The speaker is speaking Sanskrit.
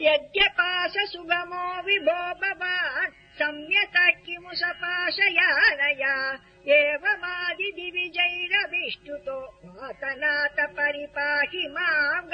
यद्यपाश सुगमो विभो भवान् सम्यता किमु सपाशयानया एवमादिदिविजैरभिष्टुतो वातनाथ परिपाहि माम्